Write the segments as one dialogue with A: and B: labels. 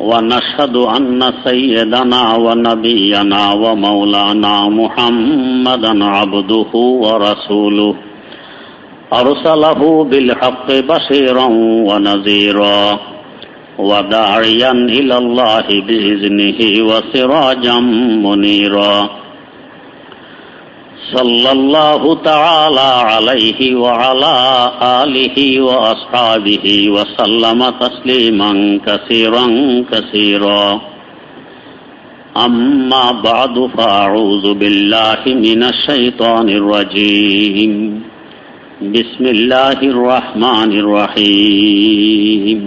A: ونشهد أن سيدنا ونبينا ومولانا محمدا عبده ورسوله. أرسله بالحق بشيرا ونذيرا وداعيا إلى الله بإذنه وسراجا منيرا. صلی اللہ تعالی علیہ وعلا آلہ واصحابہ وسلم تسلیما کثیرا کثیرا اما بعد فاعوذ باللہ من الشیطان الرجیم بسم اللہ الرحمن الرحیم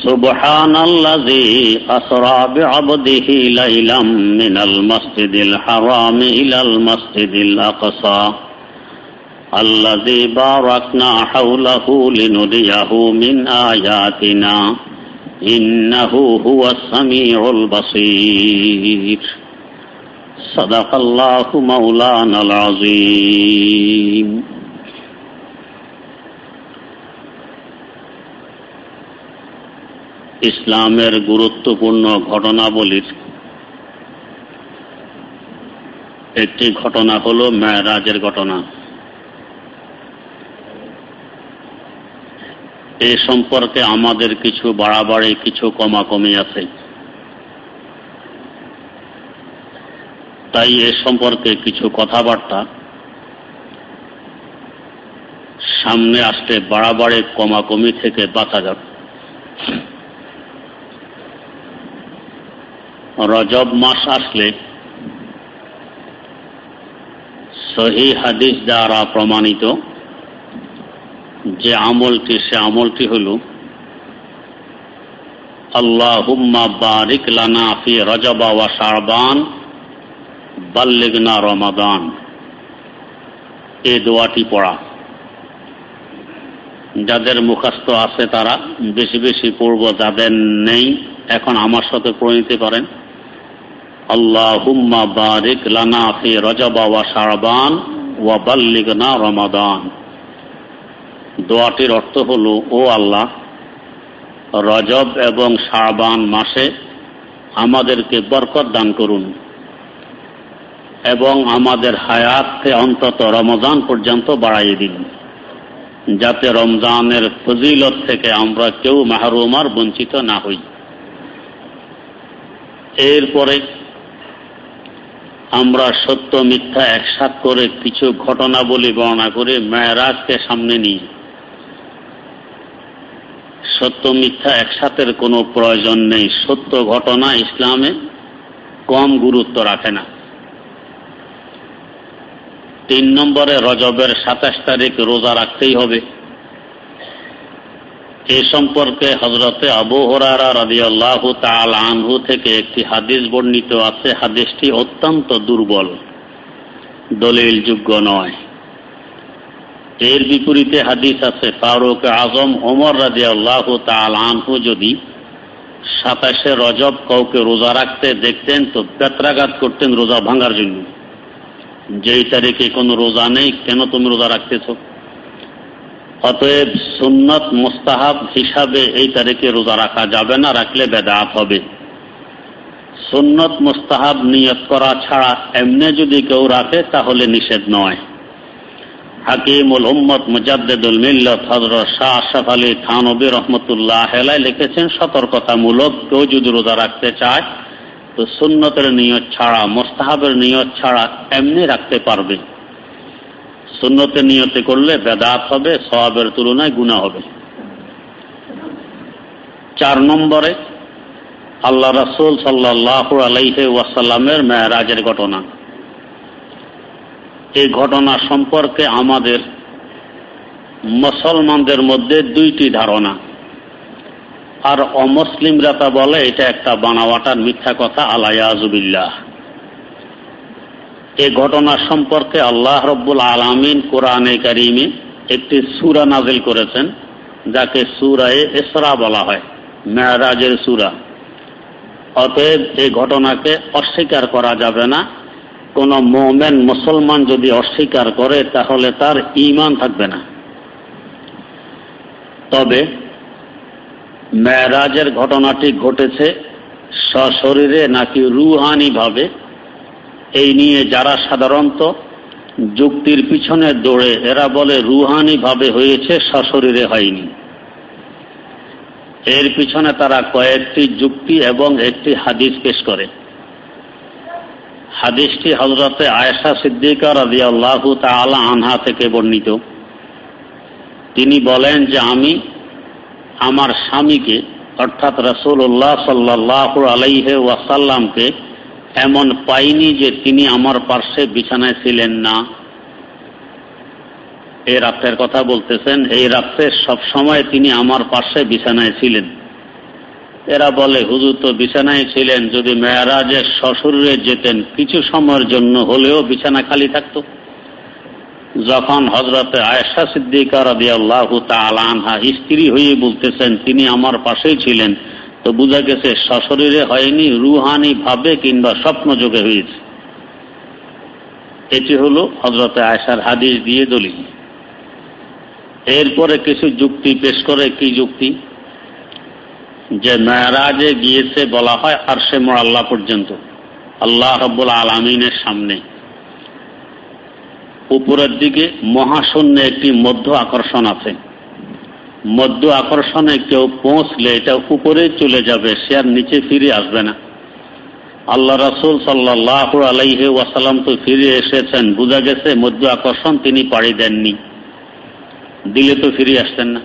A: سبحان الذي أسرى بعبده ليلا من المسجد الحرام إلى المسجد الأقصى. الذي باركنا حوله لنريه من آياتنا. إنه هو السميع البصير. صدق الله مولانا العظيم. ইসলামের গুরুত্বপূর্ণ ঘটনাবলীর একটি ঘটনা হল মেয়েরাজের ঘটনা। এ সম্পর্কে আমাদের কিছু বাড়াবাড়ি, কিছু কমাকমি আছে। তাই এ সম্পর্কে কিছু কথাবার্তা সামনে আসতে বাড়াবাড়ি, কমাকমি থেকে বাঁচা যাবে রজব মাস আসলে সহি হাদিস দ্বারা প্রমাণিত যে আমলটি, সে আমলটি হল, আল্লাহুম্মা বারিক লানা ফি রজবা ওয়া শারবান, বাল্লিগনা রমাদান। এই দোয়াটি পড়া। যাদের মুখস্থ আছে তারা বেশি বেশি পড়ব, যাদের নেই, এখন আমার সাথে পড়ে নিতে পারেন। আল্লাহুম্মা বারিক লানা ফি রজবা ওয়া ওয়া বাল্লিগনা রমাদান। দোয়াটির অর্থ হল, ও আল্লাহ, রজব এবং শারবান মাসে আমাদেরকে বরকত দান করুন এবং আমাদের হায়াতকে অন্তত রমজান পর্যন্ত বাড়াইয়ে দিন, যাতে রমজানের ফজিলত থেকে আমরা কেউ মাহরুমার বঞ্চিত না হই। এরপরে আমরা সত্য মিথ্যা একসাথ করে কিছু ঘটনাবলী বর্ণনা করে মেয়েরাজকে সামনে নিই। সত্য মিথ্যা একসাথের কোনো প্রয়োজন নেই। সত্য ঘটনা ইসলামে কম গুরুত্ব রাখে না। তিন নম্বরে রজবের সাতাশ তারিখ রোজা রাখতেই হবে। এ সম্পর্কে হজরতে আবু হরারা রাজি আল্লাহ আনহু থেকে একটি হাদিস বর্ণিত আছে। হাদিসটি অত্যন্ত দুর্বল, দলিলযোগ্য নয়। এর বিপরীতে হাদিস আছে, ফারুক আজম ওমর রাজি আল্লাহ আনহু যদি সাতাশে রজব কাউকে রোজা রাখতে দেখতেন, তো বেত্রাঘাত করতেন রোজা ভাঙার জন্য। যেই তারিখে কোনো রোজা নেই, কেন তুমি রোজা রাখতেছ? অতএব সুন্নত মোস্তাহাব হিসাবে এই তারিখে রোজা রাখা যাবে না, রাখলে বেদাত হবে। সুন্নত মোস্তাহাব নিয়ত করা ছাড়া এমনি যদি কেউ রাখে, তাহলে নিষেধ নয়। হাকিমুল উম্মত মুজাদ্দেদুল মিল্লত হজরত শাহ আশরাফ আলী থানবী রহমতুল্লাহ হেলায় লিখেছেন, সতর্কতামূলক কেউ যদি রোজা রাখতে চায়, তো সুন্নতের নিয়ত ছাড়া, মোস্তাহাবের নিয়ত ছাড়া এমনি রাখতে পারবে। সুন্নতের নিয়তে করলে বেদাত হবে সবাবের তুলনায় গুণা হবে। চার নম্বরে, আল্লাহ রাসুল সাল্লাহ আলাইহে ওয়াসাল্লামের মেয়েরাজের ঘটনা। এই ঘটনা সম্পর্কে আমাদের মুসলমানদের মধ্যে দুইটি ধারণা। আর অমুসলিমরা তা বলে, এটা একটা বানাওয়াটার মিথ্যা কথা আলায়াজুবিল্লাহ এ ঘটনা সম্পর্কে আল্লাহ রব্বুল আলমিন কোরআনে কারিমে একটি সুরা নাজিল করেছেন, যাকে সুরায় এসরা বলা হয় মেয়ারাজের সুরা। অতএব এই ঘটনাকে অস্বীকার করা যাবে না। কোন মোমেন মুসলমান যদি অস্বীকার করে, তাহলে তার ইমান থাকবে না। তবে মেয়ারাজের ঘটনাটি ঘটেছে সশরীরে নাকি রুহানি ভাবে এই নিয়ে যারা সাধারণত যুক্তির পিছনে দৌড়ে, এরা বলে রুহানি ভাবে হয়েছে, সশরীরে হয়নি। এর পিছনে তারা কয়েকটি যুক্তি এবং একটি হাদিস পেশ করে। হাদিসটি হজরতে আয়েশা সিদ্দিকা রাজি আল্লাহ তালা আনহা থেকে বর্ণিত। তিনি বলেন যে আমি আমার স্বামীকে, অর্থাৎ রসুল্লাহ সাল্লাহ আলাইহে ওয়াসাল্লামকে এমন পাইনি যে তিনি আমার পার্শ্বে বিছানায় ছিলেন না। এই রাত্রের কথা বলতেছেন, এই রাত্রে সবসময় তিনি আমার পার্শ্বে বিছানায় ছিলেন। এরা বলে, হুজুর তো বিছানায় ছিলেন, যদি মেয়ারাজের শ্বশুরে যেতেন, কিছু সময়ের জন্য হলেও বিছানা খালি থাকত। যখন হজরতে আয়েশা সিদ্দিকা রবি আল্লাহ আনহা স্ত্রী হয়ে বলতেছেন, তিনি আমার পাশেই ছিলেন। তো বোঝা গেছে সশরীরে হয়নি, রুহানি ভাবে কিংবা স্বপ্ন যোগে হয়েছে। এটি হলো হজরতে আয়সার হাদিস দিয়ে দলিল। এরপরে কিছু যুক্তি পেশ করে কি যুক্তি? যে মেয়ারাজে গিয়েছে বলা হয় আরশে আল্লাহ পর্যন্ত, আল্লাহ রব্বুল আলমিনের সামনে। উপরের দিকে মহাশূন্য একটি মধ্য আকর্ষণ আছে। মধ্য আকর্ষণে কেউ পৌঁছলে এটা উপরে চলে যাবে, সে আর নিচে ফিরে আসবে না। আল্লাহ রাসুল সাল্লাহ আলাইহে ওয়াসালাম তো ফিরে এসেছেন, বোঝা গেছে মধ্য আকর্ষণ তিনি পাড়ি দেননি। দিলে তো ফিরে আসতেন না।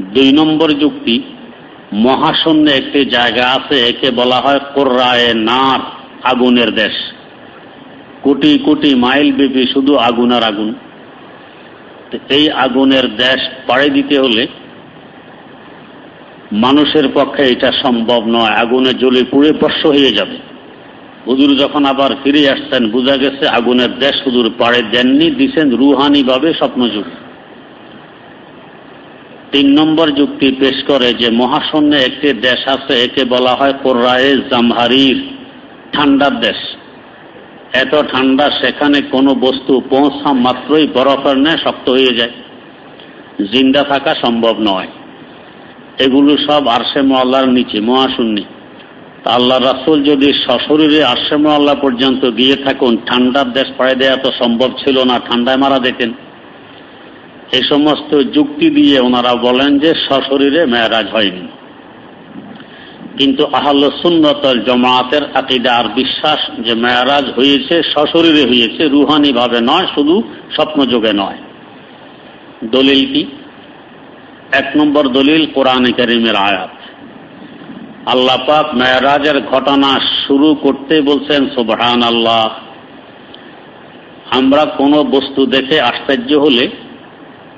A: দুই নম্বর যুক্তি, মহাশূন্যে একটি জায়গা আছে, একে বলা হয় কোর্রায় নার, আগুনের দেশ। কোটি কোটি মাইল ব্যাপী শুধু আগুন আর আগুন। এই আগুনের দেশ পাড়ে দিতে হলে মানুষের পক্ষে এটা সম্ভব নয়। আগুনে জ্বলে পুড়ে স্পর্শ হয়ে যাবে। হুজুর যখন আবার ফিরে আসছেন, বোঝা গেছে আগুনের দেশ হুজুর পাড়ে দেননি, দিছেন রুহানি ভাবে স্বপ্নযুগ। তিন নম্বর যুক্তি পেশ করে যে মহাশূন্যে একটি দেশ আছে, একে বলা হয় কোর্রায়ে জামহারির, ঠান্ডার দেশ। এত ঠান্ডা সেখানে কোনো বস্তু পৌঁছা মাত্রই বরফের নেয় শক্ত হয়ে যায়। জিন্দা থাকা সম্ভব নয়। এগুলো সব আরশে মোয়াল্লার নিচে, মহাশূন্যে। তা আল্লাহ রাসুল যদি সশরীরে আরশে মোয়াল্লা পর্যন্ত গিয়ে থাকুন, ঠান্ডার দেশ পাড়ে দেওয়া তো সম্ভব ছিল না, ঠান্ডায় মারা যেতেন। এই সমস্ত যুক্তি দিয়ে ওনারা বলেন যে সশরীরে মেয়ারাজ হয়নি। কিন্তু আহল সুন্নতল জমাতের আকিদার বিশ্বাস যে মেয়ারাজ হয়েছে, সশরীরে হয়েছে রুহানি ভাবে নয়, শুধু স্বপ্নযোগে নয়। দলিল কি? এক নম্বর দলিল কোরআনে করিমের আয়াত। আল্লাহ পাক মেয়ারাজের ঘটনা শুরু করতে বলছেন সুবহান আল্লাহ আমরা কোনো বস্তু দেখে আশ্চর্য হলে,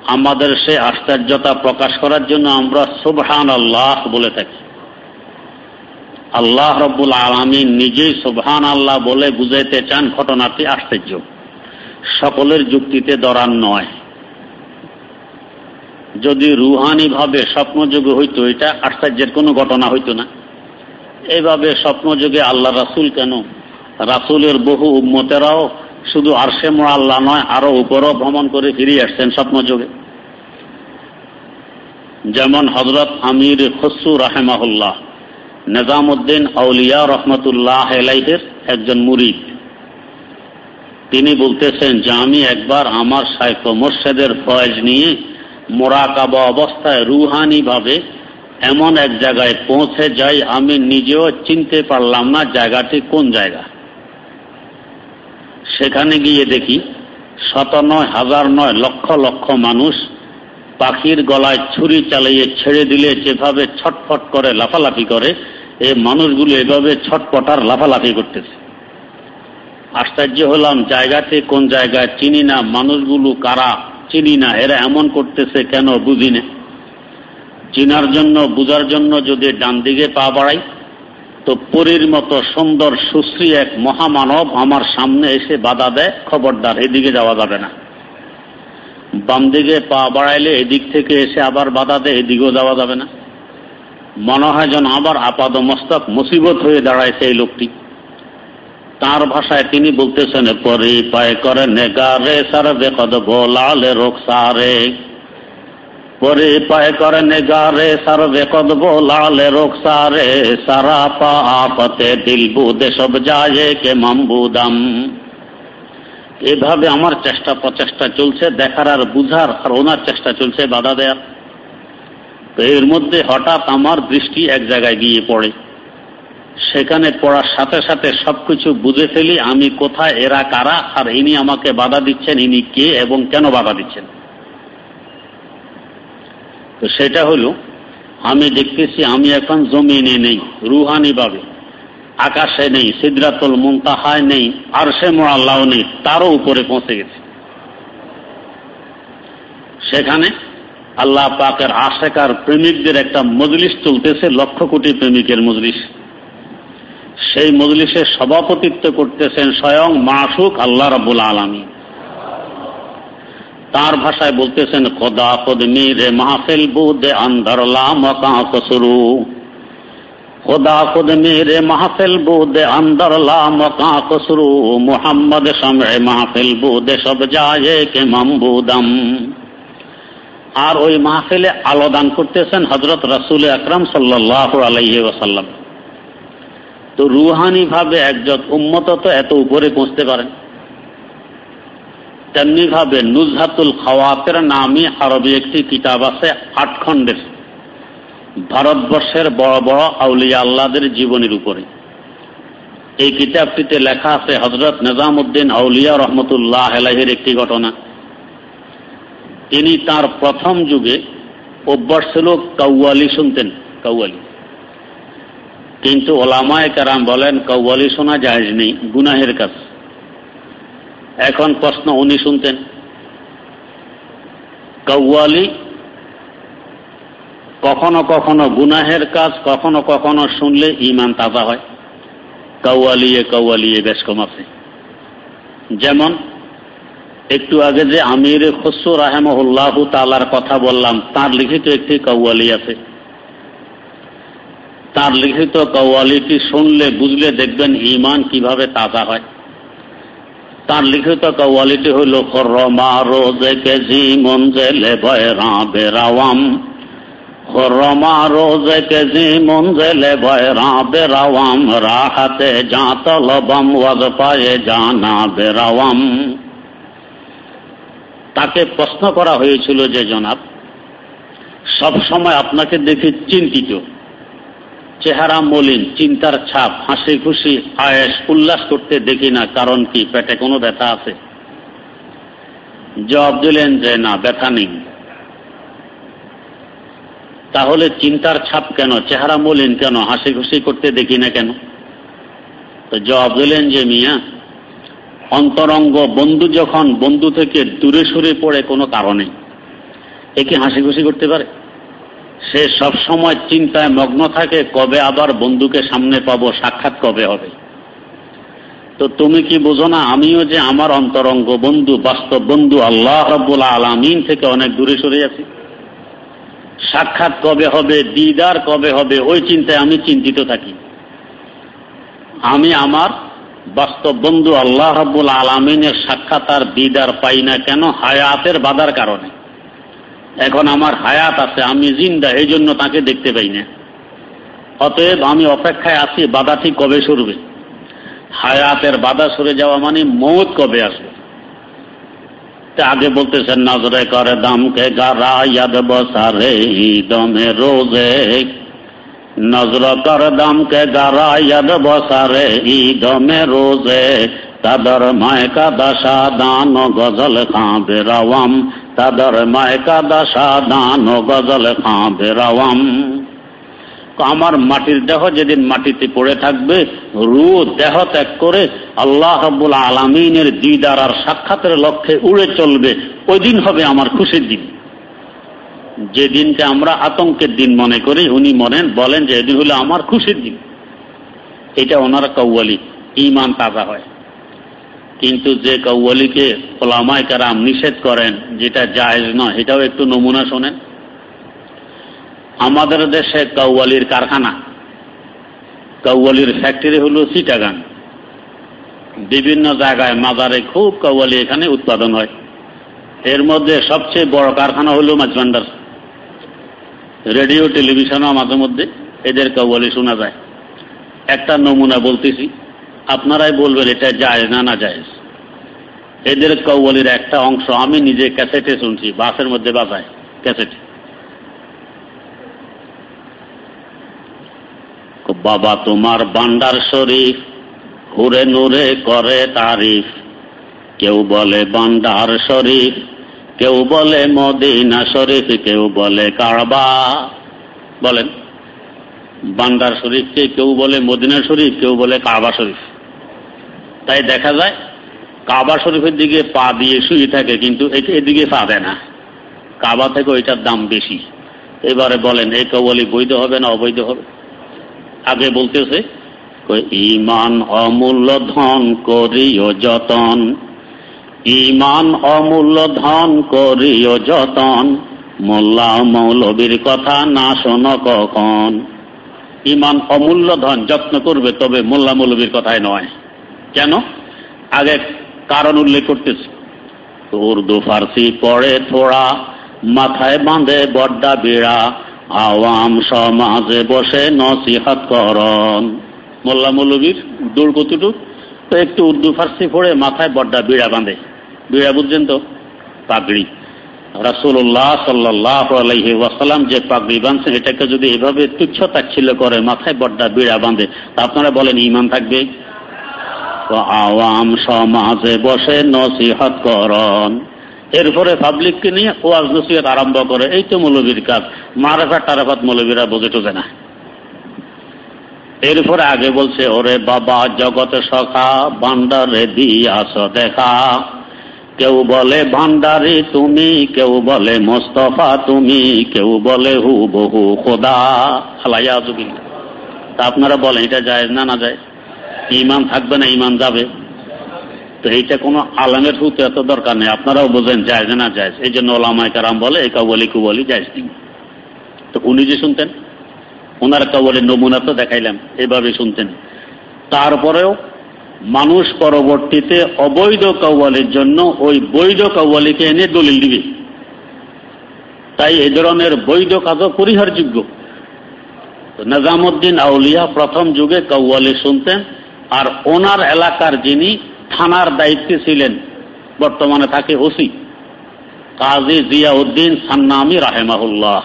A: আমাদের সে আশ্চর্যতা প্রকাশ করার জন্য আমরা সুবহান আল্লাহ বলে থাকি। আল্লাহ রব্বুল আলমী নিজেই সুবহান আল্লাহ বলে বুঝাইতে চান ঘটনাটি আশ্চর্য। সকলের যুক্তিতে দরান নয়। যদি রুহানি ভাবে স্বপ্নযোগে হইতো, এটা আশ্চর্যের কোনো ঘটনা হইতো না। এইভাবে স্বপ্নযোগে আল্লাহ রাসুল কেন? রাসুলের বহু উম্মতেরাও শুধু আরশে আল্লাহ নয়, আরও উপরও ভ্রমণ করে ফিরে আসছেন স্বপ্নযোগে। যেমন হজরত আমির খসু রাহেমাহুল্লাহ। নিজামুদ্দিন আউলিয়া রহমতুল্লাহ এলাইহের একজন মুরিদ। তিনি বলতেছেন যে, আমি একবার আমার সাইক মোর্শেদের ফয়েজ নিয়ে মোরাকাবা অবস্থায় রুহানি ভাবে এমন এক জায়গায় পৌঁছে যাই, আমি নিজেও চিনতে পারলাম না জায়গাটি কোন জায়গা। সেখানে গিয়ে দেখি শত নয়, হাজার নয় লক্ষ লক্ষ মানুষ পাখির গলায় ছুরি চালিয়ে ছেড়ে দিলে যেভাবে ছটফট করে, লাফালাফি করে এই মানুষগুলো এভাবে ছটপট আর লাফালাফি করতেছে। আশ্চর্য হলাম, জায়গাতে কোন জায়গায় চিনি না, মানুষগুলো কারা চিনি না, এরা এমন করতেছে কেন বুঝি না। চিনার জন্য, বুঝার জন্য যদি ডান দিকে পা বাড়াই, তো পরীর মতো সুন্দর, সুশ্রী এক মহামানব আমার সামনে এসে বাধা দেয়, খবরদার, এদিকে যাওয়া যাবে না। বাম দিকে পা বাড়াইলে এদিক থেকে এসে আবার বাধা দেয় এদিকেও যাওয়া যাবে না। মনে হয় যেন আবার আপাদ মস্তক মুসিবত হয়ে দাঁড়ায় সেই লোকটি। তার ভাষায় তিনি বলতেছেন, পরে পায়ে করে নেগারে, সারবে কদ বোলালে রোগ সারে। পরে পায়ে করে নেগারে, সারবে কদ বোলালে রোগ সারে। সারা পা আপতে দিল বুদে সব যায় কে মাম্বুদাম। এভাবে আমার চেষ্টা প্রচেষ্টা চলছে, দেখার আর বুঝার আর ওনার চেষ্টা চলছে বাধা দেয়ার তো এর মধ্যে হঠাৎ আমার দৃষ্টি এক জায়গায় গিয়ে পড়ে। সেখানে পড়ার সাথে সাথে সবকিছু বুঝে ফেলি আমি কোথায়, এরা কারা, আর ইনি আমাকে বাধা দিচ্ছেন, ইনি কে এবং কেন বাধা দিচ্ছেন। তো সেটা হলো, আমি দেখতেছি আমি এখন জমিনে নেই রুহানি ভাবে আকাশে নেই, সিদ্রাতুল মুন্তাহায় নেই আর সে মোড়াল্লাও নেই, তারও উপরে পৌঁছে গেছে। সেখানে আল্লাহ পাকের আশেকার প্রেমিকদের একটা মজলিস চলতেছে, লক্ষ কোটি প্রেমিকের মজলিস। সেই মজলিসের সভাপতিত্ব করতেছেন স্বয়ং মাসুক আল্লাহ রাবুল আলমী তার ভাষায় বলতেছেন, খোদা কদমি রে মাহফিল বুদে আন্দারলা মকা খোদা কদমি রে মাহফিল বুদে আন্দারলা মকা কসরু মোহাম্মদ সমে মাহফিল বুদে সব যায় কে মামবুদম। আর ওই মাহফিলে আলো দান করতেছেন হজরত রাসুল আকরাম সাল্লাহ আলাইহি ওসাল্লাম তো রুহানি ভাবে একজন উম্মত তো এত উপরে পৌঁছতে পারেন তেমনি ভাবে নুজহাতুল খাওয়াতের নামে আরবি একটি কিতাব আছে আট খণ্ডের ভারতবর্ষের বড় বড় আউলিয়া আল্লাদের জীবনের উপরে। এই কিতাবটিতে লেখা আছে হজরত নিজামুদ্দিন আউলিয়া রহমতুল্লাহ আলাহির একটি ঘটনা। তিনি তার প্রথম যুগে অভ্যাস ছিল কৌয়ালি শুনতেন কৌয়ালি কিন্তু ওলামায় কারাম বলেন কৌয়ালি শোনা যায় নেই, গুনাহের কাজ। এখন প্রশ্ন, উনি শুনতেন কৌয়ালি কখনো কখনো গুনাহের কাজ, কখনো কখনো শুনলে ইমান তাজা হয়। কৌয়ালিয়ে কৌয়ালিয়ে বেশ কম আছে যেমন, একটু আগে যে আমির খসু রাহেমহুল্লাহ তালার কথা বললাম, তার লিখিত একটি কৌয়ালি আছে। তার লিখিত কৌয়ালিটি শুনলে, বুঝলে দেখবেন ইমান কীভাবে তাজা হয়। তার লিখিত কৌয়ালিটি হইল খরমা রোজে কেজি মঞ্জেলে ভয়রা বেরাওয়াম তাকে প্রশ্ন করা হয়েছিল যে, জনাব, সব সময় আপনাকে দেখে চিন্তিত, চেহারা মলিন, চিন্তার ছাপ, হাসি খুশি, আয়েস, উল্লাস করতে দেখি না, কারণ কি পেটে কোনো ব্যথা আছে? জবাব দিলেন যে, না, ব্যথা নেই। তাহলে চিন্তার ছাপ কেন? চেহারা মলিন কেন? হাসি খুশি করতে দেখি না কেন? তো জবাব দিলেন যে মিয়া, অন্তরঙ্গ বন্ধু যখন বন্ধু থেকে দূরে সরে পড়ে কোনো কারণে একে হাসি খুশি করতে পারে? সে সব সময় চিন্তায় মগ্ন থাকে, কবে আবার বন্ধুকে সামনে পাবো, সাক্ষাৎ কবে হবে? তো তুমি কি বোঝো না, আমিও যে আমার অন্তরঙ্গ বন্ধু, বাস্তব বন্ধু আল্লাহ রব্বুল আলমিন থেকে অনেক দূরে সরে আছি। সাক্ষাৎ কবে হবে, দিদার কবে হবে, ওই চিন্তায় আমি চিন্তিত থাকি। আমি আমার বাস্তব বন্ধু আল্লাহ রব্বুল আলমিনের সাক্ষাৎ আর দিদার পাই না কেন? হায়াতের বাধার কারণে। এখন আমার হায়াত আছে, আমি জিন্দা এই জন্য তাকে দেখতে পাই না। অতএব আমি অপেক্ষায় আছি বাধাটি কবে সরবে? হায়াতের বাধা সরে যাওয়া মানে মৌত কবে আসবে? আগে বলতেছেন, নজরে করে দামকে গারা ইয়াদ বসারে দমে রোজে। নজর কর দামকে গারা ইয়াদ বসারে দমে রোজে। তাদর মায়কা দশা দান গজল খাঁবে রওয়াম। তাদর মায়কা দশা দান গজল খাঁবে রওয়াম। আমার মাটির দেহ যেদিন মাটিতে পড়ে থাকবে রু দেহ ত্যাগ করে আল্লাহ হাবুল আলমিনের দিদার আর সাক্ষাতের লক্ষ্যে উড়ে চলবে ওই দিন হবে আমার খুশির দিন। যে দিনকে আমরা আতঙ্কের দিন মনে করি, উনি মনেন, বলেন যে এদিন হলো আমার খুশির দিন। এটা ওনার কৌয়ালি ইমান তাজা হয়। কিন্তু যে কৌয়ালিকে ওলামায় কারাম নিষেধ করেন, যেটা জায়েজ নয়, এটাও একটু নমুনা শোনেন। আমাদের দেশে কৌয়ালির কারখানা। কৌয়ালির ফ্যাক্টরি হলো সিটাগান বিভিন্ন জায়গায় মাজারে খুব কৌয়ালি এখানে উৎপাদন হয়। এর মধ্যে সবচেয়ে বড় কারখানা হলো মাঝভান্ডার রেডিও, টেলিভিশনও মাঝে মধ্যে এদের কৌয়ালি শোনা যায়। একটা নমুনা বলতেছি, আপনারাই বলবেন এটা যায় না না যায় এদের কৌবলির একটা অংশ আমি নিজে ক্যাসেটে শুনছি, বাসের মধ্যে বাজায় ক্যাসেটে। বাবা তোমার বান্ডার শরীফ, হুরে নুরে করে তারিফ। কেউ বলে বান্ডার শরীফ, কেউ বলে মদিনা শরীফ, কেউ বলে কারবা। বলেন, বান্দার শরীফকে কেউ বলে মদিনা শরীফ, কেউ বলে কাবা শরীফ। তাই দেখা যায় কাবা শরীফের দিকে পা দিয়ে শুয়ে থাকে, কিন্তু এদিকে পা দেয় না। কাবা থেকে ওইটার দাম বেশি। এবারে বলেন এই কবলি বৈধ হবে না অবৈধ হবে? আগে বলতেছে ইমান অমূল্য ধন করিও যতন, ইমান অমূল্য ধন করিও যতন, মোল্লা মৌলবীর কথা না শোনো কখন। ইমান অমূল্য ধন যত্ন করবে তবে মোল্লা মৌলবীর কথায় নয়। কেন? আগে কারণ উল্লেখ করতেছে। উর্দু, ফার্সি পড়ে থোড়া, মাথায় বাঁধে বড্ডা বিড়া আওয়াম সমাজে বসে নসিহাত করন। মোল্লা মৌলবীর দূর কতটুক তো একটু উর্দু ফার্সি পড়ে মাথায় বড্ডা বিড়া বাঁধে। বিড়া বুঝছেন তো? পাগড়ি। রাসুল্লাহ সাল্লাহ আলহি যে পাগড়ি বাঁধছেন, এটাকে যদি এভাবে তুচ্ছ তাচ্ছিল্য করে, মাথায় বড্ডা বিড়া বাঁধে, তা আপনারা বলেন ইমান থাকবে? আওয়াম সমাজে বসে নসিহত করন। এরপরে পাবলিককে নিয়ে ওয়াজ নসিহত আরম্ভ করে। এই তো মৌলবীর কাজ। মারাফাত টারাফাত মৌলবীরা বোঝে টোজে না এরপরে আগে বলছে, ওরে বাবা জগতে সখা বান্ডারে দিয়াছ দেখা। কেউ বলে ভান্ডারি তুমি, কেউ বলে, মোস্তফা তুমি, কেউ বলে হু বহু খোদা খালাইয়া তা আপনারা বলেন, এটা যায় না না যায়? ইমান থাকবে না, ইমান যাবে? তো এইটা কোনো আলামের হুতে এত দরকার নেই। আপনারাও বোঝেন যায় না যায় এই জন্য ওলামায় কারাম বলে, এই কাবলি কুবলি যায় তো উনি যে শুনতেন, ওনার কাবলের নমুনা তো দেখাইলাম এভাবে শুনতেন। তারপরেও মানুষ পরবর্তীতে অবৈধ কাওয়ালির জন্য ওই বৈধ কাওয়ালিকে এনে দলিল দিবে। তাই এ ধরনের বৈধ কাজও পরিহারযোগ্য। নিজামুদ্দিন আউলিয়া প্রথম যুগে কাওয়ালি শুনতেন, আর ওনার এলাকার যিনি থানার দায়িত্বে ছিলেন। বর্তমানে থাকে ওসি। কাজী জিয়াউদ্দিন সান্নামি রাহেমাহুল্লাহ।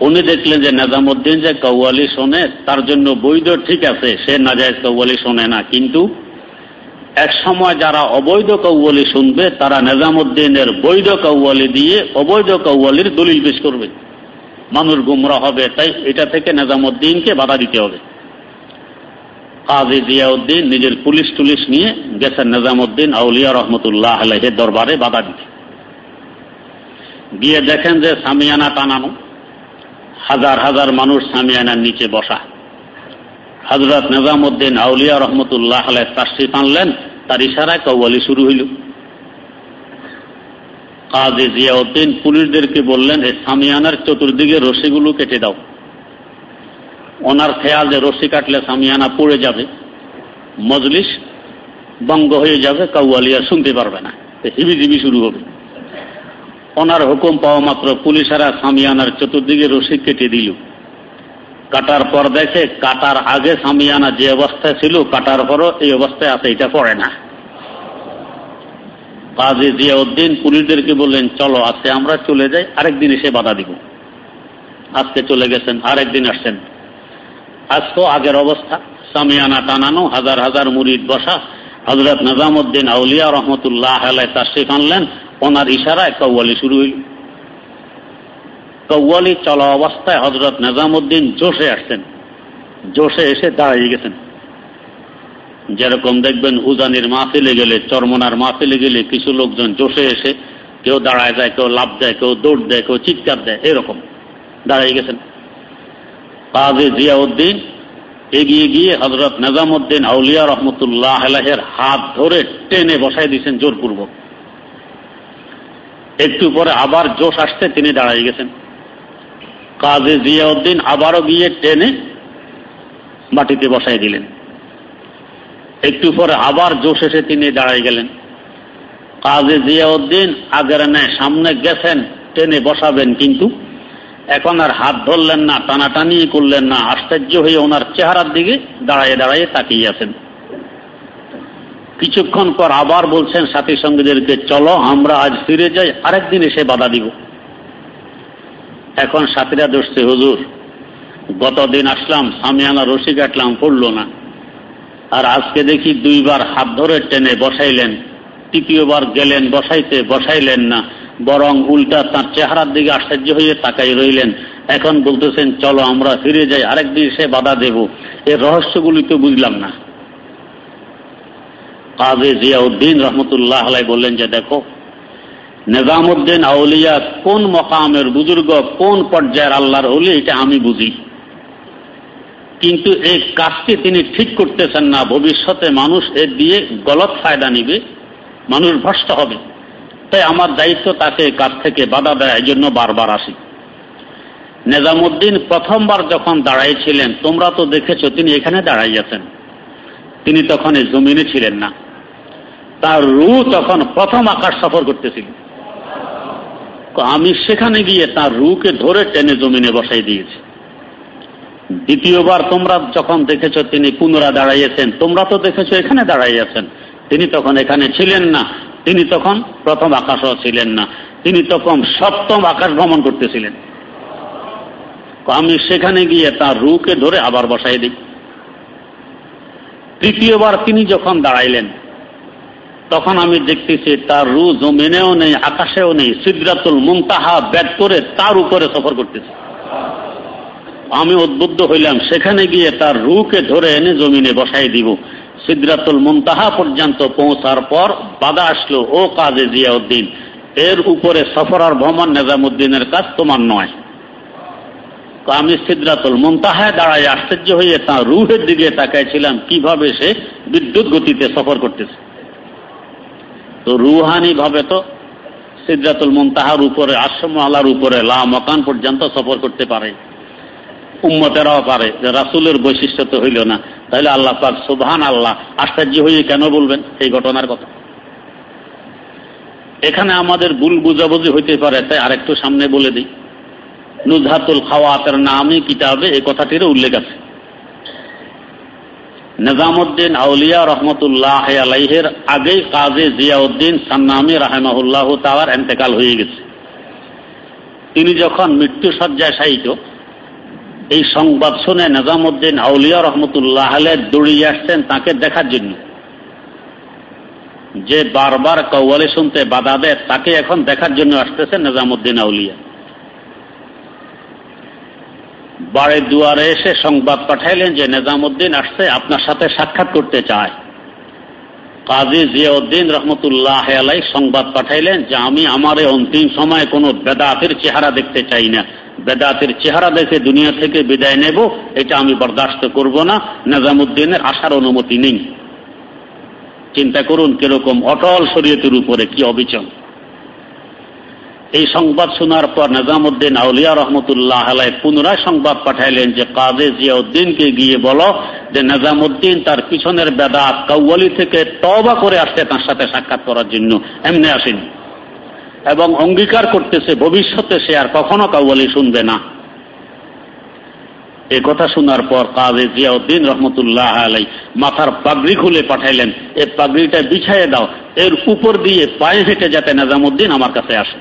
A: উনি দেখলেন যে নেজামুদ্দিন যে কৌয়ালি শোনে, তার জন্য বৈধ ঠিক আছে, সে নাজায়জ কৌয়ালি শোনে না। কিন্তু এক সময় যারা অবৈধ কৌয়ালি শুনবে, তারা নেজামুদ্দিনের বৈধ কৌয়ালি দিয়ে অবৈধ কৌয়ালির দলিল পেশ করবে। মানুষ গুমরা হবে, তাই এটা থেকে নেজামুদ্দিনকে বাধা দিতে হবে। কাজী জিয়াউদ্দিন নিজের পুলিশ টুলিশ নিয়ে গেছেন নিজামুদ্দিন আউলিয়া রহমতুল্লাহ আলহের দরবারে বাধা দিতে। গিয়ে দেখেন যে সামিয়ানা টানানো। হাজার হাজার মানুষ সামিয়ানার নিচে বসা। হজরত নিজামুদ্দিন আউলিয়া রহমতুল্লাহ আলহ তাশরিফ আনলেন, তার ইশারায় কৌয়ালি শুরু হইল। কাজী জিয়াউদ্দিন পুলিশদেরকে বললেন এই সামিয়ানার চতুর্দিকে রশিগুলো কেটে দাও। ওনার খেয়াল যে রশি কাটলে সামিয়ানা পড়ে যাবে, মজলিস বঙ্গ হয়ে যাবে, কাউয়ালিয়া শুনতে পারবে না। হিবিজিবি শুরু হবে। ওনার হুকুম পাওয়া মাত্র পুলিশেরা সামিয়ানার চতুর্দিকে রশি কেটে দিল। কাটার পর দেখে কাটার আগে সামিয়ানা যে অবস্থায় ছিল, কাটার পরও এই অবস্থায় আছে, এটা পড়ে না। কাজী জিয়াউদ্দিন পুলিশদেরকে বললেন, চলো, আজকে আমরা চলে যাই, আরেকদিন এসে বাধা দিব। আজকে চলে গেছেন, আরেকদিন আসছেন। আজকেও আগের অবস্থা। সামিয়ানা টানানো, হাজার হাজার মুরিদ বসা। হজরত নিজামুদ্দিন আউলিয়া রহমতুল্লাহ আলাই তাশরিফ আনলেন। ওনার ইশারায় কৌয়ালি শুরু হইল। কৌয়ালি চলা অবস্থায় হজরত নিজামুদ্দিন জোশে আসছেন। জোশে এসে দাঁড়িয়ে গেছেন। যেরকম দেখবেন উজানির মাহফিলে গেলে, চরমনার মাহফিলে গেলে কিছু লোকজন জোশে এসে কেউ দাঁড়ায় যায়, কেউ লাভ দেয়, কেউ দৌড় দেয়, কেউ চিৎকার দেয়, এরকম দাঁড়িয়ে গেছেন। কাজী জিয়াউদ্দিন এগিয়ে গিয়ে হজরত নিজামুদ্দিন আউলিয়া রহমতুল্লাহ আলাহের হাত ধরে টেনে বসাই দিয়েছেন জোরপূর্বক। একটু পরে আবার জোশ আসতে তিনি দাঁড়াই গেছেন। কাজে জিয়াউদ্দিন আবারও গিয়ে টেনে মাটিতে বসাই দিলেন। একটু পরে আবার জোশ এসে তিনি দাঁড়াই গেলেন। কাজে জিয়াউদ্দিন আগের নেয় সামনে গেছেন, টেনে বসাবেন কিন্তু এখন আর হাত ধরলেন না, টানাটানি করলেন না, আশ্চর্য হয়ে ওনার চেহারার দিকে দাঁড়ায় দাঁড়ায় তাকিয়ে আছেন। কিছুক্ষণ পর আবার বলছেন সাথী সঙ্গীদেরকে চলো আমরা আজ ফিরে যাই, আরেকদিন এসে বাধা দিব। এখন সাথীরা দোষছে হুজুর, গতদিন আসলাম, সামিয়ানা রশি কাটলাম, পড়ল না। আর আজকে দেখি দুইবার হাত ধরে টেনে বসাইলেন, তৃতীয়বার গেলেন, বসাইতে বসাইলেন না। বরং উল্টা তার চেহারার দিকে আশ্চর্য হয়ে তাকাই রইলেন। এখন বলতেছেন, চলো, আমরা ফিরে যাই, আরেকদিন সে বাধা দেব। এর রহস্যগুলি তো বুঝলাম না। কাজে জিয়াউদ্দিন রহমতুল্লাহ আলাই বললেন যে, দেখো, নিজামুদ্দিন আউলিয়া কোন মকামের বুজুর্গ, কোন পর্যায়ের আল্লাহর হলি এটা আমি বুঝি। কিন্তু এই কাজটি তিনি ঠিক করতেছেন না। ভবিষ্যতে মানুষ এর দিয়ে গলত ফায়দা নিবে, মানুষ ভ্রষ্ট হবে। তাই আমার দায়িত্ব তাকে কাছ থেকে বাধা দেয় এই জন্য বারবার আসি। নেজামুদ্দিন প্রথমবার যখন দাঁড়াইছিলেন, তোমরা তো দেখেছ তিনি এখানে দাঁড়াইয়াছেন। তিনি তখন এই জমিনে ছিলেন না। তার রু তখন প্রথম আকাশ সফর করতেছিল। আমি সেখানে গিয়ে তার রুকে ধরে টেনে জমিনে বসাই দিয়েছি। দ্বিতীয়বার তোমরা যখন দেখেছ তিনি পুনরা দাঁড়াইয়েছেন, তোমরা তো দেখেছ এখানে দাঁড়াইয়াছেন। তিনি তখন এখানে ছিলেন না। তিনি তখন প্রথম আকাশও ছিলেন না। তিনি তখন সপ্তম আকাশ ভ্রমণ করতেছিলেন। আমি সেখানে গিয়ে তার রুকে ধরে আবার বসাই দিই। তৃতীয়বার তিনি যখন দাঁড়াইলেন, তখন আমি দেখতেছি তার রু জমিনেও নেই, আকাশেও নেই সিদ্ধাতুল মুমতাহা ব্যাট করে তার উপরে সফর করতেছে। আমি উদ্বুদ্ধ হইলাম, সেখানে গিয়ে তার রুকে ধরে এনে জমিনে বসাই দিব। সিদ্ধাতুল মুমতাহা পর্যন্ত পৌঁছার পর বাধা আসলো, ও কাজে জিয়াউদ্দিন, এর উপরে সফর আর ভ্রমণ নেজামুদ্দিনের কাজ তোমার নয়। আমি সিদ্ধাতুল মুমতাহায় দাঁড়ায় আশ্চর্য হয়ে তার রুহের দিকে তাকাইছিলাম, কীভাবে সে বিদ্যুৎ গতিতে সফর করতেছে। তো রুহানি ভাবে তো সিদ্ধাতুল মুমতাহার উপরে আশ্রম আলার উপরে, লা মকান পর্যন্ত সফর করতে পারে। উম্মতেরাও পারে যে রাসুলের বৈশিষ্ট্য তো হইল না। তাহলে আল্লাহ পাক সুবহান আল্লাহ আশ্চর্য হয়ে কেন বলবেন এই ঘটনার কথা? এখানে আমাদের ভুল বুঝাবুঝি হইতে পারে, তাই আরেকটু সামনে বলে দিই। নুজহাতুল খাওয়াতের নামে কিতাবে এই কথাটির উল্লেখ আছে। নিজামুদ্দিন আউলিয়া রহমতুল্লাহ আলাইহের আগেই কাজে জিয়াউদ্দিন সান্নামি রাহেমাহুল্লাহ তাওয়ার এন্তেকাল হয়ে গেছে। তিনি যখন মৃত্যু সজ্জায় শায়িত এই সংবাদ শুনে নিজামুদ্দিন আউলিয়া রহমতুল্লাহ আলে দৌড়িয়ে আসছেন তাকে দেখার জন্য। যে বারবার কৌয়ালে শুনতে বাধা দেয়, তাকে এখন দেখার জন্য আসতেছে নিজামুদ্দিন আউলিয়া। বাড়ির দুয়ারে এসে সংবাদ পাঠাইলেন যে নিজামুদ্দিন আসছে, আপনার সাথে সাক্ষাৎ করতে চায়। কাজী জিয়াউদ্দিন রহমতুল্লাহ আলাই সংবাদ পাঠাইলেন যে, আমি আমার অন্তিম সময়ে কোনো বেদাতের চেহারা দেখতে চাই না। বেদাতের চেহারা দেখে দুনিয়া থেকে বিদায় নেব, এটা আমি বরদাস্ত করব না, নিজামুদ্দিনের আসার অনুমতি নেই। চিন্তা করুন কীরকম অটল শরীয়তের উপরে কি অবিচল। এই সংবাদ শোনার পর নিজামুদ্দিন আউলিয়া রহমতুল্লাহ আলাই পুনরায় সংবাদ পাঠাইলেন যে কাজে জিয়াউদ্দিনকে গিয়ে বলো যে নিজামুদ্দিন তার পিছনের বেদাত কাউলি থেকে তবা করে আসছে তার সাথে সাক্ষাৎ করার জন্য। এমনি আসেনি। এবং অঙ্গীকার করতেছে, ভবিষ্যতে সে আর কখনো কাউলি শুনবে না। এ কথা শোনার পর কাজে জিয়াউদ্দিন রহমতুল্লাহ আলাই মাথার পাগড়ি খুলে পাঠাইলেন এই পাগড়িটা বিছাইয়ে দাও, এর উপর দিয়ে পায়ে হেঁটে যাতে নিজামুদ্দিন আমার কাছে আসে।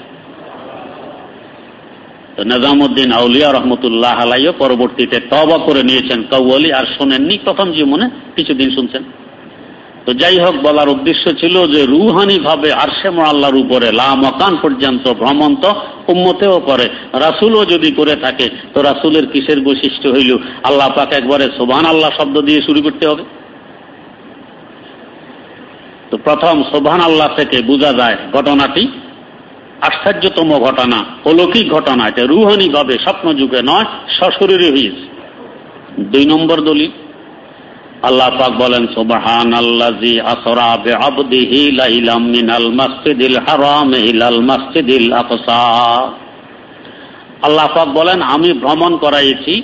A: তো নিজামুদ্দিন আউলিয়া রহমতুল্লাহ আলাইও পরবর্তীতে তবা করে নিয়েছেন কাউলি আর শোনেননি, প্রথম জীবনে কিছুদিন শুনছেন। তো যাই হোক, বলার উদ্দেশ্য ছিল যে রুহানি ভাবে আরশে আল্লাহর উপরে লা মকান পর্যন্ত ভ্রমণ তো উম্মতেও করে, রাসুলও যদি করে থাকে, তো রাসুলের কিসের বৈশিষ্ট্য হইল? আল্লাহ পাক একবারে সোভান আল্লাহ শব্দ দিয়ে শুরু করতে হবে। তো প্রথম সোভান আল্লাহ থেকে বোঝা যায় ঘটনাটি। আশ্চর্যতম ঘটনা, অলৌকিক ঘটনা, এটা রুহানি ভাবে স্বপ্ন যুগে নয়, সশরীরে হয়েছে দুই নম্বর দলিল। আল্লাহ পাক বলেন সুবহান আল্লাজি আসরা বিআবদিহি লাইলাম মিনাল মাসজিদিল হারাম ইলাল মাসজিদিল আকসা। আল্লাহ পাক বলেন, আমি ভ্রমণ করাইছি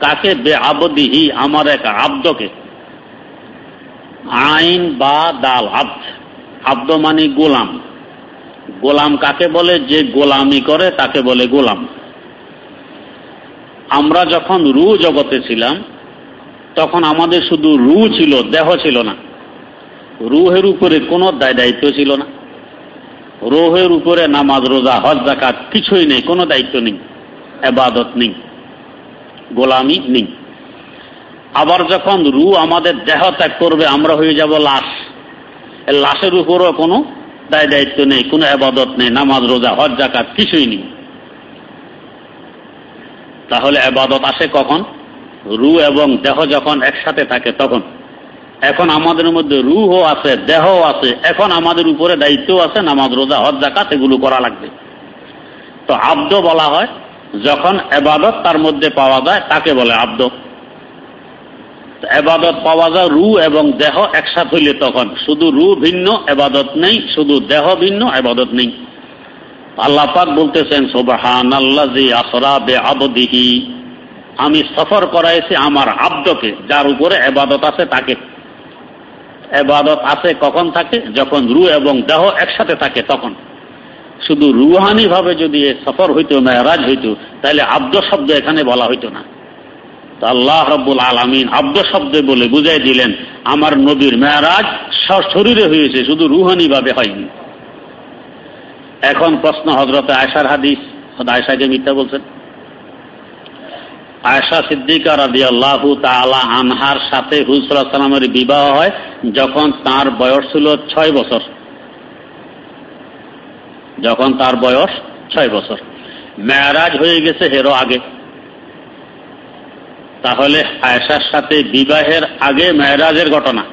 A: কাকে? বে আবদিহি আমার এক আব্দকে। আইন বা দাল, আব্দ। আব্দ মানে গোলাম। গোলাম কাকে বলে? যে গোলামি করে, তাকে বলে গোলাম। আমরা যখন রু জগতে ছিলাম তখন আমাদের শুধু রু ছিল, দেহ ছিল না। রুহের উপরে কোনো দায় দায়িত্ব ছিল না। রোহের উপরে নামাজ, রোজা, হজ জাকাত কিছুই নেই, কোনো দায়িত্ব নেই, এবাদত নেই, গোলামি নেই। আবার যখন রু আমাদের দেহ ত্যাগ করবে, আমরা হয়ে যাব লাশ। লাশের উপরও কোনো দায় দায়িত্ব নেই, কোনো আবাদত নেই, নামাজ, রোজা, হজ জাকাত কিছুই নেই। তাহলে আবাদত আসে কখন? রু এবং দেহ যখন একসাথে থাকে তখন। এখন আমাদের মধ্যে রুহ আছে দেহ আছে, এখন আমাদের উপরে দায়িত্ব আছে, নামাজ, রোজা, হজ জাকাত করা লাগবে। তো আব্দ বলা হয়, যখন এবাদত তার মধ্যে পাওয়া যায়, তাকে বলে আব্দ। এবাদত পাওয়া যায় রু এবং দেহ একসাথ হইলে তখন। শুধু রু ভিন্ন, এবাদত নেই, শুধু দেহ ভিন্ন, এবাদত নেই। আল্লাহ বলতেছেন সোবাহান আল্লাহ আসরা বে আবদিহি আমি সফর করাইছি আমার আব্দকে, যার উপরে এবাদত আছে তাকে। এবাদত আছে কখন থাকে? যখন রু এবং দেহ একসাথে থাকে তখন। শুধু রুহানি ভাবে যদি সফর হইতো মেহরাজ হইতো তাহলে আব্দ শব্দ এখানে বলা হইতো না। আল্লাহ রব্বুল আলমিন আব্দ শব্দে বলে বুঝাই দিলেন, আমার নবীর মেয়ারাজ শরীরে হয়েছে, শুধু রুহানি ভাবে হয়নি। এখন প্রশ্ন হজরত আয়সার হাদিস আয়সাকে মিথ্যা বলছেন। আয়সা সিদ্দিকা রাজি আল্লাহ তালা আনহার সাথে হুসুল্লাহ সালামের বিবাহ হয়, যখন তার বয়স ছিল ছয় বছর। যখন তার বয়স ছয় বছর। মেয়ারাজ হয়ে গেছে হেরো আগে। তাহলে আয়েশার সাথে বিবাহের আগে মেয়েরাজের ঘটনা।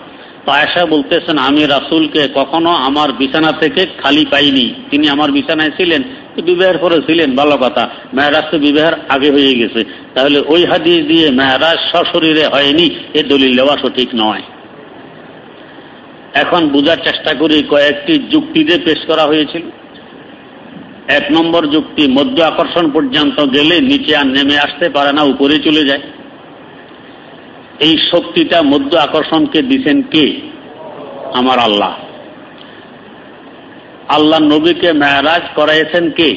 A: তো আয়েশা বলতেছেন, আমি রাসুলকে কখনো আমার বিছানা থেকে খালি পাইনি। তিনি আমার বিছানায় ছিলেন বিবাহের পরে ছিলেন ভালো কথা। মেয়েরাজ তো বিবাহের আগে হয়ে গেছে। তাহলে ওই হাদিস দিয়ে মেয়েরাজ সশরীরে হয়নি, এ দলিল দেওয়া সঠিক নয়। এখন বোঝার চেষ্টা করি, কয়েকটি যুক্তিতে পেশ করা হয়েছিল। এক নম্বর যুক্তি, মধ্য আকর্ষণ পর্যন্ত গেলে নিচে আর নেমে আসতে পারে না, উপরে চলে যায়। এই শক্তিটা মধ্য আকর্ষণকে দিছেন কে? আমার আল্লাহ। আল্লাহ নবীকে মেয়ারাজ করাইছেন কে?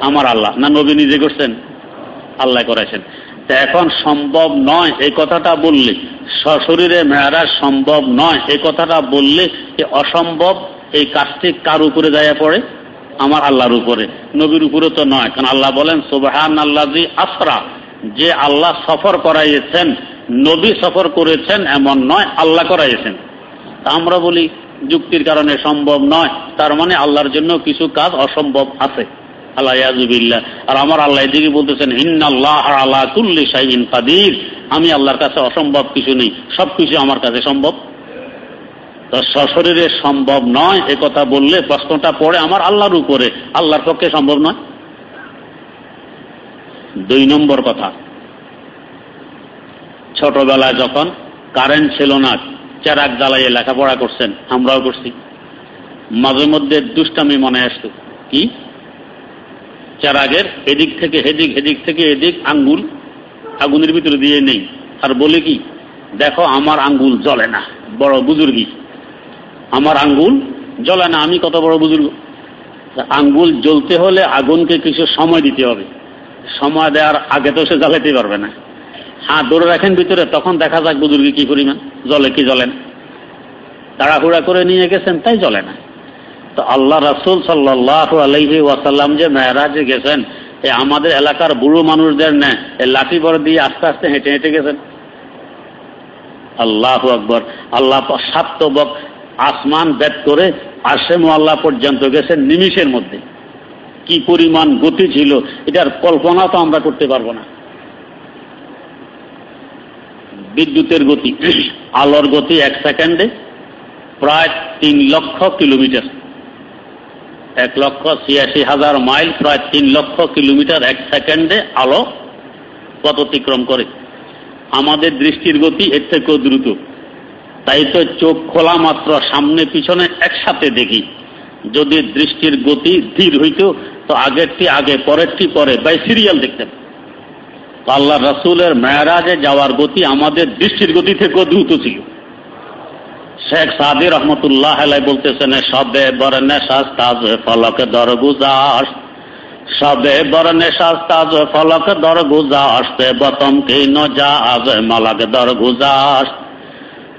A: আমার আল্লাহ। না, নবী নিজে করছেন? আল্লাহ করাইছেন। এখন সম্ভব নয়, এই কথাটা বললে। সশরীরে মেয়ারাজ সম্ভব নয়, এই কথাটা বললে যে অসম্ভব এই কাজটি কার উপরে যায় পড়ে? আমার আল্লাহর উপরে। নবীর উপরে তো নয়, কারণ আল্লাহ বলেন সুবাহান আল্লাহ আসরা। যে আল্লাহ সফর করাইয়েছেন, নবী সফর করেছেন, এমন নয়, আল্লাহ করাইয়েছেন। তা আমরা বলি যুক্তির কারণে সম্ভব নয়। তার মানে আল্লাহর জন্য কিছু কাজ অসম্ভব আছে। আল্লাহ আর আমার আল্লাহ এদিকে বলতেছেন আমি আল্লাহর কাছে অসম্ভব কিছু নেই। আমার কাছে সম্ভব। সশরীরে সম্ভব নয় এ কথা বললে প্রশ্নটা পড়ে আমার আল্লাহর উপরে। আল্লাহর পক্ষে সম্ভব নয়। দুই নম্বর কথা। ছোটবেলায় যখন কারেন্ট ছিল না চেরাক জ্বালাইয়ে লেখাপড়া করছেন, আমরাও করছি। মাঝে মধ্যে দুষ্টামি মনে আসতো। কি? চেরাগের এদিক থেকে হেদিক হেদিক থেকে এদিক আঙ্গুল আগুনের ভিতরে দিয়ে নেই। আর বলে কি, দেখো আমার আঙ্গুল জ্বলে না, বড় বুজুর্গি। আমার আঙ্গুল জ্বলে না, আমি কত বড় বুজুর্গ। আঙ্গুল জ্বলতে হলে আগুনকে কিছু সময় দিতে হবে। সময় দেওয়ার আগে তো সে জ্বালাতে পারবে না। হাত ধরে রাখেন ভিতরে, তখন দেখা যাক বুজুর্গি কি পরিমাণ জলে কি জ্বলে না। তাড়াহুড়া করে নিয়ে গেছেন, তাই জ্বলে না। তো আল্লাহ রাসুল সাল্লাহ আলহি ওয়াসাল্লাম যে মেয়েরাজে গেছেন, এ আমাদের এলাকার বুড়ো মানুষদের নেয় এ লাঠি বড় দিয়ে আস্তে আস্তে হেঁটে হেঁটে গেছেন। আল্লাহ আকবর, আল্লাহ সাতবক আসমান বেদ করে আসেম আল্লাহ পর্যন্ত গেছেন নিমিষের মধ্যে। কি পরিমাণ গতি ছিল, এটার কল্পনা তো আমরা করতে পারব না। বিদ্যুতের গতি আলোর গতি এক সেকেন্ডে প্রায় তিন লক্ষ কিলোমিটার। এক লক্ষ ছিয়াশি হাজার মাইল প্রায় তিন লক্ষ কিলোমিটার এক সেকেন্ডে আলো পথ অতিক্রম করে। আমাদের দৃষ্টির গতি এর থেকেও দ্রুত। তাই তো চোখ খোলা মাত্র, সামনে পিছনে একসাথে দেখি। যদি দৃষ্টির গতি ধীর হইত, তো আগেরটি আগে, পরেরটি পরে, বাই সিরিয়াল দেখতেন আল্লাহ রসুলের মেয়ারাজে যাওয়ার গতি আমাদের দৃষ্টির গতি থেকেও দ্রুত ছিল। শেখ সাদি রহমতুল্লাহ বলতেছেন সবে বরনে শাস্তাজ ফলক দর গুজাস, সবে বরনে শাস্তাজ ফলক দর গুজাস পে বতম কি নজাজ মলক দর গুজাস।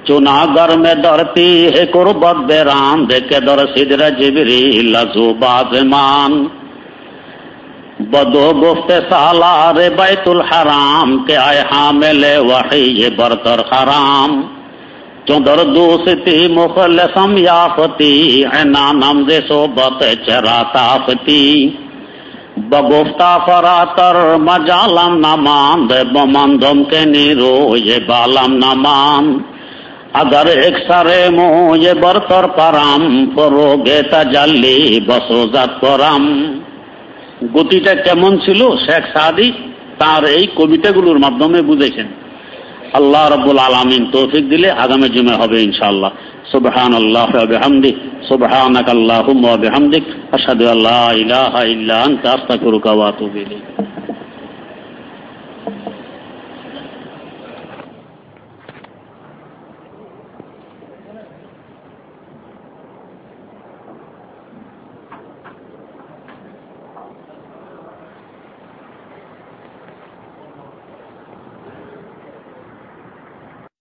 A: চুনাগর মে দরতি, হে কুরবত বেরাম, দেখে দর সিদর জিবরি লজু বাজমান। बदो بدو گفت سالار بیت الحرام کے آئے حامل وحی یہ برتر حرام۔ چندر دوستی مخلصم یافتی اینا نمز صحبت چرا تافتی۔ بگفتا فراتر مجالم نماند، بمندم کے نیرو یہ بالم نمان اگر ایک سر مو یہ برتر پرم پروگے تجلی بسوزت پرم۔ গতিটা কেমন ছিল? শেখ সাদি তার এই কবিতাগুলোর মাধ্যমে বুঝেছেন। আল্লাহ রব্বুল আলমিন তৌফিক দিলে আগামী জুমে হবে ইনশাআল্লাহ। সুবহান আল্লাহ বিহামদি সুবহানাক আল্লাহুম্মা বিহামদিক। আশহাদু আল্লা ইলাহা ইল্লা আনতা। আস্তাগফিরুকা ওয়া আতুবু ইলাইক।